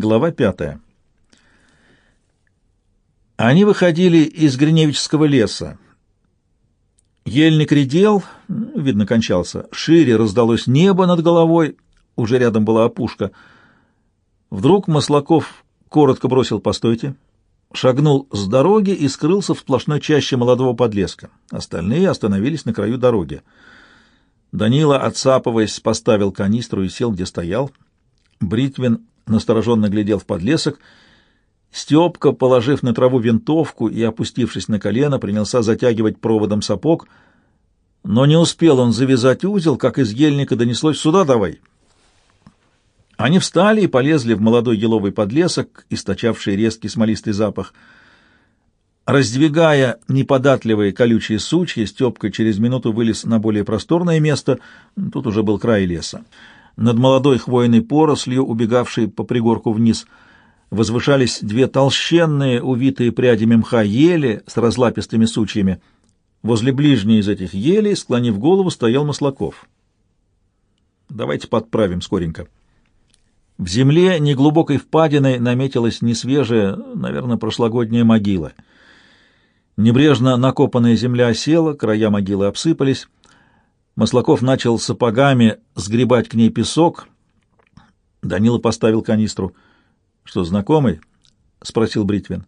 Глава пятая. Они выходили из Гриневического леса. Ельник редел, видно, кончался. Шире раздалось небо над головой, уже рядом была опушка. Вдруг Маслаков коротко бросил «постойте», шагнул с дороги и скрылся в сплошной чаще молодого подлеска. Остальные остановились на краю дороги. Данила, отцапываясь, поставил канистру и сел, где стоял. Бритвин настороженно глядел в подлесок. Степка, положив на траву винтовку и опустившись на колено, принялся затягивать проводом сапог, но не успел он завязать узел, как из ельника донеслось «Сюда давай!». Они встали и полезли в молодой еловый подлесок, источавший резкий смолистый запах. Раздвигая неподатливые колючие сучья, Степка через минуту вылез на более просторное место, тут уже был край леса. Над молодой хвойной порослью, убегавшей по пригорку вниз, возвышались две толщенные, увитые прядями мха ели с разлапистыми сучьями. Возле ближней из этих елей, склонив голову, стоял Маслаков. «Давайте подправим скоренько». В земле неглубокой впадиной наметилась несвежая, наверное, прошлогодняя могила. Небрежно накопанная земля осела, края могилы обсыпались. Маслаков начал сапогами сгребать к ней песок. Данила поставил канистру. — Что, знакомый? — спросил Бритвин.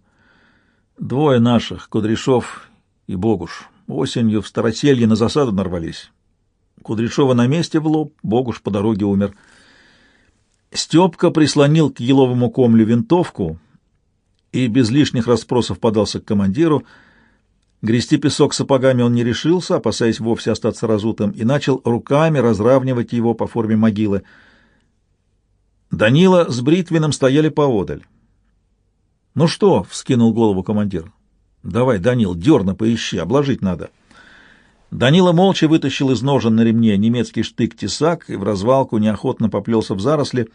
— Двое наших, Кудряшов и Богуш. Осенью в Староселье на засаду нарвались. Кудряшова на месте в лоб, Богуш по дороге умер. — Степка прислонил к еловому комлю винтовку и без лишних расспросов подался к командиру. Грести песок сапогами он не решился, опасаясь вовсе остаться разутым, и начал руками разравнивать его по форме могилы. Данила с Бритвином стояли поодаль. «Ну что?» — вскинул голову командир. «Давай, Данил, дерно поищи, обложить надо». Данила молча вытащил из ножен на ремне немецкий штык-тесак и в развалку неохотно поплелся в заросли.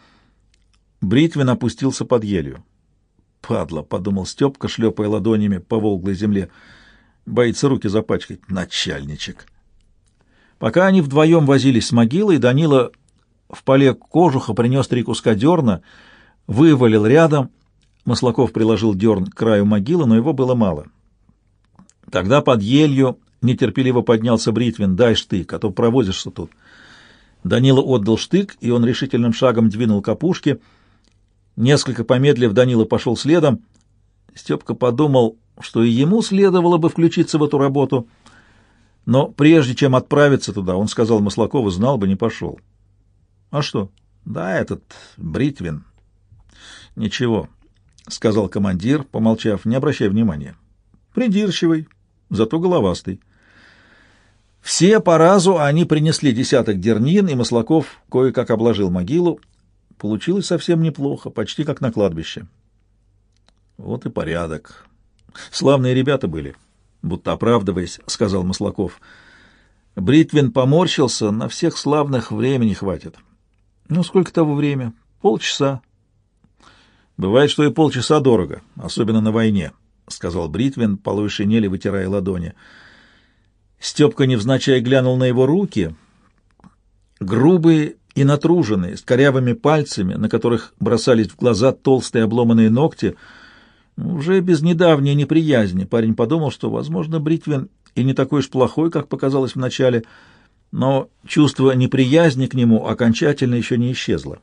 Бритвин опустился под елью. «Падла!» — подумал Степка, шлепая ладонями по волглой земле. «Боится руки запачкать. Начальничек!» Пока они вдвоем возились с могилой, Данила в поле кожуха принес три куска дерна, вывалил рядом. Маслаков приложил дерн к краю могилы, но его было мало. Тогда под елью Нетерпеливо поднялся Бритвин. «Дай штык, а то провозишься тут». Данила отдал штык, и он решительным шагом двинул к опушке. Несколько помедлив, Данила пошел следом. Степка подумал, что и ему следовало бы включиться в эту работу. Но прежде чем отправиться туда, он сказал Маслакову, знал бы, не пошел. — А что? — Да, этот Бритвин. — Ничего, — сказал командир, помолчав, не обращая внимания. — Придирчивый, зато головастый. Все по разу они принесли десяток дернин, и Маслаков кое-как обложил могилу. Получилось совсем неплохо, почти как на кладбище. Вот и порядок. Славные ребята были, будто оправдываясь, сказал Маслаков. Бритвин поморщился, на всех славных времени хватит. Ну, сколько того время? Полчаса. Бывает, что и полчаса дорого, особенно на войне, сказал Бритвин, полой шинели вытирая ладони. — Степка невзначай глянул на его руки, грубые и натруженные, с корявыми пальцами, на которых бросались в глаза толстые обломанные ногти. Уже без недавней неприязни парень подумал, что, возможно, Бритвин и не такой уж плохой, как показалось вначале, но чувство неприязни к нему окончательно еще не исчезло.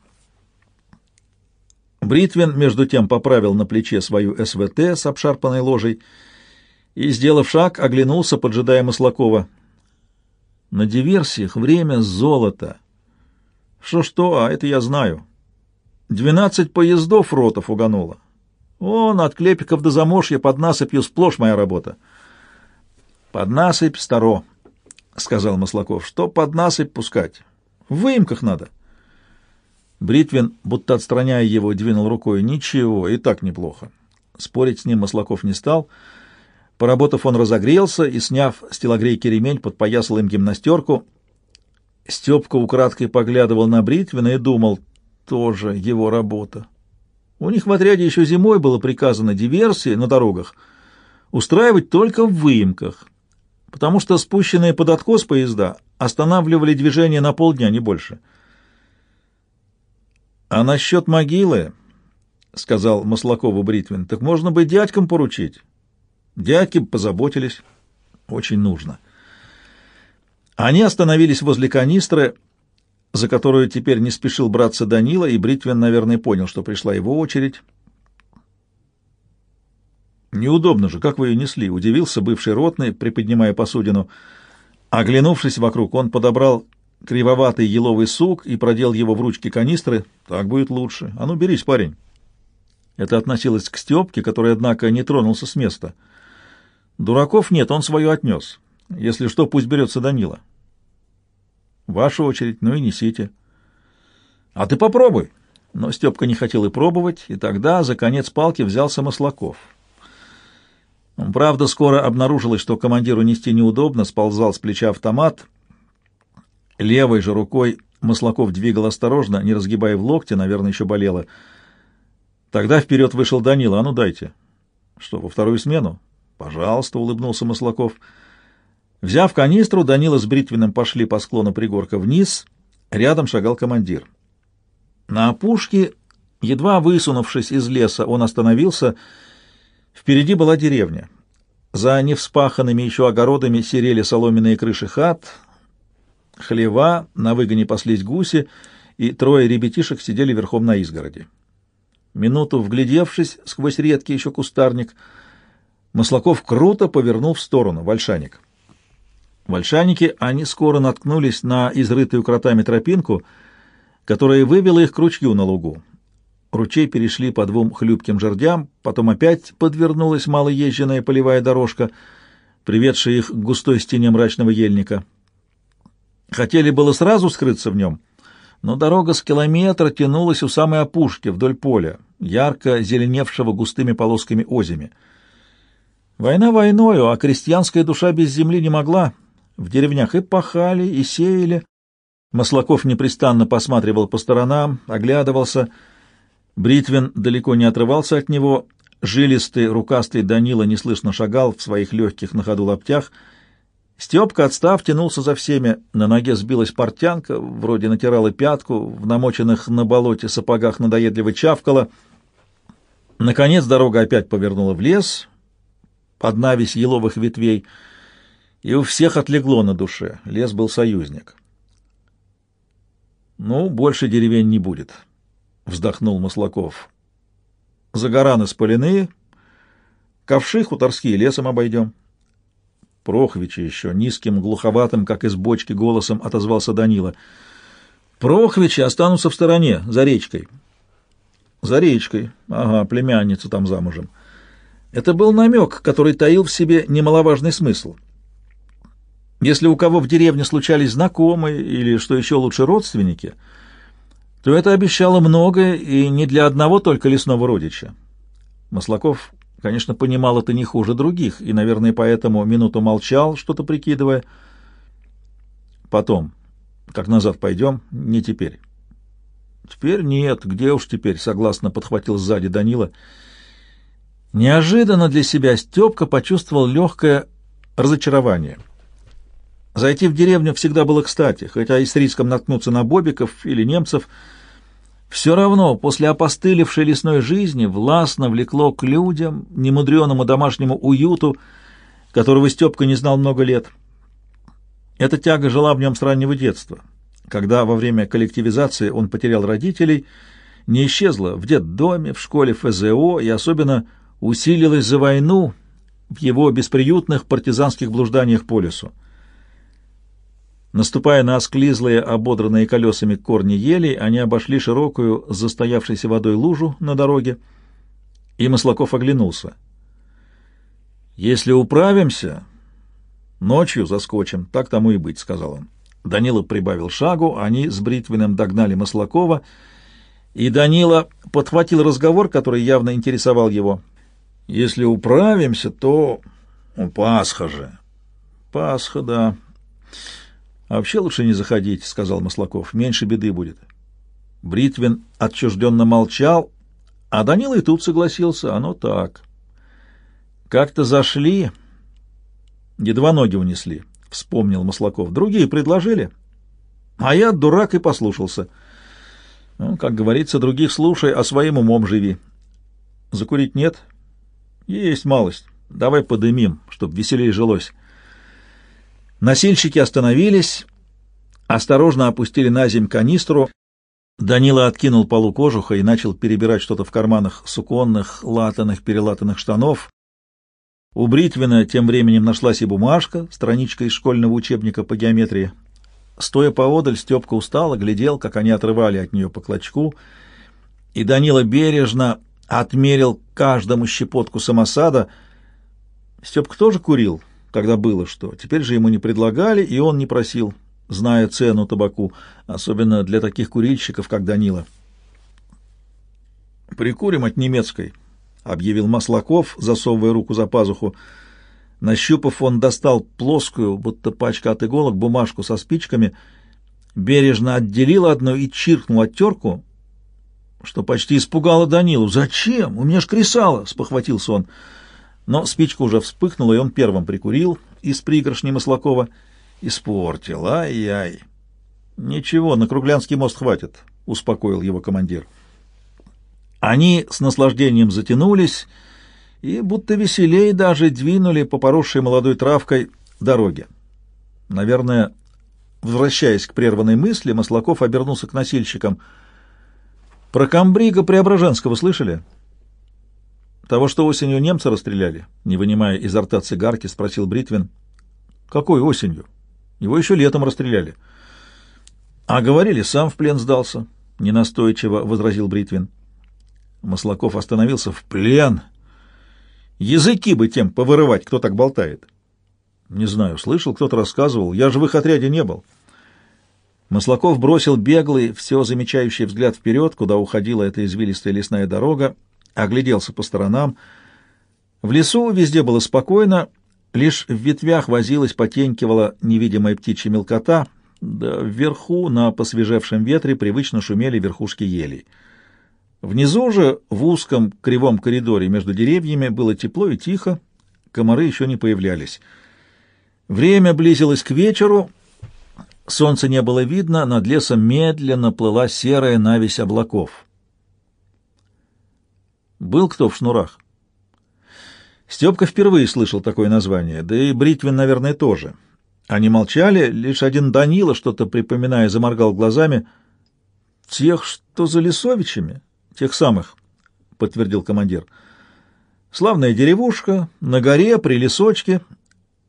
Бритвин, между тем, поправил на плече свою СВТ с обшарпанной ложей и, сделав шаг, оглянулся, поджидая Маслакова. На диверсиях время золото. Что-что, а это я знаю. Двенадцать поездов ротов угануло. Он от Клепиков до Замошья под насыпью сплошь моя работа. Под насыпь старо, — сказал Маслаков. Что под насыпь пускать? В выемках надо. Бритвин, будто отстраняя его, двинул рукой. Ничего, и так неплохо. Спорить с ним Маслаков не стал — Поработав, он разогрелся и, сняв с телогрейки ремень, подпоясал им гимнастерку. Степка украдкой поглядывал на Бритвина и думал, тоже его работа. У них в отряде еще зимой было приказано диверсии на дорогах устраивать только в выемках, потому что спущенные под откос поезда останавливали движение на полдня, не больше. — А насчет могилы? — сказал Маслакову Бритвин. Так можно бы дядькам поручить. Дядьки позаботились. Очень нужно. Они остановились возле канистры, за которую теперь не спешил браться Данила, и Бритвин, наверное, понял, что пришла его очередь. «Неудобно же, как вы ее несли?» — удивился бывший ротный, приподнимая посудину. Оглянувшись вокруг, он подобрал кривоватый еловый сук и продел его в ручки канистры. «Так будет лучше. А ну, берись, парень». Это относилось к Степке, который, однако, не тронулся с места. Дураков нет, он свое отнес. Если что, пусть берется Данила. Ваша очередь, ну и несите. А ты попробуй. Но Степка не хотел и пробовать, и тогда за конец палки взялся Маслаков. Правда, скоро обнаружилось, что командиру нести неудобно, сползал с плеча автомат. Левой же рукой Маслаков двигал осторожно, не разгибая в локте, наверное, еще болело. Тогда вперед вышел Данила. «А ну дайте». «Что, во вторую смену?» «Пожалуйста», — улыбнулся Маслаков. Взяв канистру, Данила с Бритвиным пошли по склону пригорка вниз. Рядом шагал командир. На опушке, едва высунувшись из леса, он остановился. Впереди была деревня. За невспаханными еще огородами серели соломенные крыши хат, хлева, на выгоне паслись гуси, и трое ребятишек сидели верхом на изгороди. Минуту вглядевшись сквозь редкий еще кустарник, Маслаков круто повернул в сторону, в Ольшаник. В Ольшанике они скоро наткнулись на изрытую кротами тропинку, которая вывела их к ручью на лугу. Ручей перешли по двум хлюпким жердям, потом опять подвернулась малоезженная полевая дорожка, приведшая их к густой стене мрачного ельника. Хотели было сразу скрыться в нем — но дорога с километра тянулась у самой опушки, вдоль поля, ярко зеленевшего густыми полосками озими. Война войною, а крестьянская душа без земли не могла. В деревнях и пахали, и сеяли. Маслаков непрестанно посматривал по сторонам, оглядывался. Бритвин далеко не отрывался от него. Жилистый, рукастый Данила неслышно шагал в своих легких на ходу лаптях — Степка, отстав, тянулся за всеми. На ноге сбилась портянка, вроде натирала пятку, в намоченных на болоте сапогах надоедливо чавкала. Наконец дорога опять повернула в лес, под навесь еловых ветвей, и у всех отлегло на душе. Лес был союзник. «Ну, больше деревень не будет», — вздохнул Маслаков. «Загораны спалены, ковши хуторские лесом обойдем». Прохвича еще, низким, глуховатым, как из бочки, голосом отозвался Данила. Прохвичи останутся в стороне, за речкой. За речкой. Ага, племянница там замужем. Это был намек, который таил в себе немаловажный смысл. Если у кого в деревне случались знакомые или, что еще лучше, родственники, то это обещало многое и не для одного только лесного родича. Маслаков Конечно, понимал это не хуже других, и, наверное, поэтому минуту молчал, что-то прикидывая. Потом, как назад пойдем, не теперь. Теперь нет, где уж теперь, согласно подхватил сзади Данила. Неожиданно для себя Степка почувствовал легкое разочарование. Зайти в деревню всегда было кстати, хотя и с риском наткнуться на бобиков или немцев — все равно после опостылевшей лесной жизни властно влекло к людям, немудреному домашнему уюту, которого Степка не знал много лет. Эта тяга жила в нем с раннего детства. Когда во время коллективизации он потерял родителей, не исчезла в детдоме, в школе ФЗО и особенно усилилась за войну в его бесприютных партизанских блужданиях по лесу. Наступая на осклизлые, ободранные колесами корни елей, они обошли широкую, застоявшейся водой лужу на дороге, и Маслаков оглянулся. «Если управимся, ночью заскочим, так тому и быть», — сказал он. Данила прибавил шагу, они с Бритвиным догнали Маслакова, и Данила подхватил разговор, который явно интересовал его. «Если управимся, то... Пасха же!» «Пасха, да. А вообще лучше не заходить, сказал Маслаков. Меньше беды будет. Бритвин отчужденно молчал, а Данила и тут согласился. Оно так. Как-то зашли, едва ноги унесли, вспомнил Маслаков. Другие предложили, а я, дурак, и послушался. Ну, как говорится, других слушай, а своим умом живи. Закурить нет? Есть малость. Давай подымим, чтоб веселее жилось. Носильщики остановились, осторожно опустили на земь канистру. Данила откинул полу кожуха и начал перебирать что-то в карманах суконных, латаных, перелатанных штанов. У Бритвина тем временем нашлась и бумажка, страничка из школьного учебника по геометрии. Стоя поодаль, Степка устало глядел, как они отрывали от нее по клочку, и Данила бережно отмерил каждому щепотку самосада. Степка тоже курил, когда было что. Теперь же ему не предлагали, и он не просил, зная цену табаку, особенно для таких курильщиков, как Данила. «Прикурим от немецкой», — объявил Маслаков, засовывая руку за пазуху. Нащупав, он достал плоскую, будто пачка от иголок, бумажку со спичками, бережно отделил одну и чиркнул оттерку, что почти испугало Данилу. «Зачем? У меня ж кресало!» — спохватился он. Но спичка уже вспыхнула, и он первым прикурил из пригоршни Маслакова. «Испортил, ай-яй!» «Ничего, на Круглянский мост хватит», — успокоил его командир. Они с наслаждением затянулись и будто веселей даже двинули по поросшей молодой травкой дороге. Наверное, возвращаясь к прерванной мысли, Маслаков обернулся к носильщикам — про комбрига Преображенского слышали? Того, что осенью немцы расстреляли? Не вынимая изо рта цигарки, спросил Бритвин. Какой осенью? Его еще летом расстреляли. А говорили, сам в плен сдался. Ненастойчиво возразил Бритвин. Маслаков остановился в плен. Языки бы тем повырывать, кто так болтает. Не знаю, слышал, кто-то рассказывал. Я же в их отряде не был. Маслаков бросил беглый, все замечающий взгляд вперед, куда уходила эта извилистая лесная дорога, огляделся по сторонам. В лесу везде было спокойно, лишь в ветвях возилась, потенькивала невидимая птичья мелкота, да вверху на посвежевшем ветре привычно шумели верхушки елей. Внизу же, в узком кривом коридоре между деревьями, было тепло и тихо, комары еще не появлялись. Время близилось к вечеру — Солнца не было видно, над лесом медленно плыла серая навесь облаков. Был кто в шнурах? Степка впервые слышал такое название, да и Бритвин, наверное, тоже. Они молчали, лишь один Данила, что-то припоминая, заморгал глазами. «Тех, что за Лисовичами?» «Тех самых», — подтвердил командир. «Славная деревушка, на горе, при лесочке.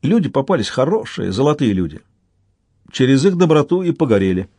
Люди попались хорошие, золотые люди. Через их доброту и погорели.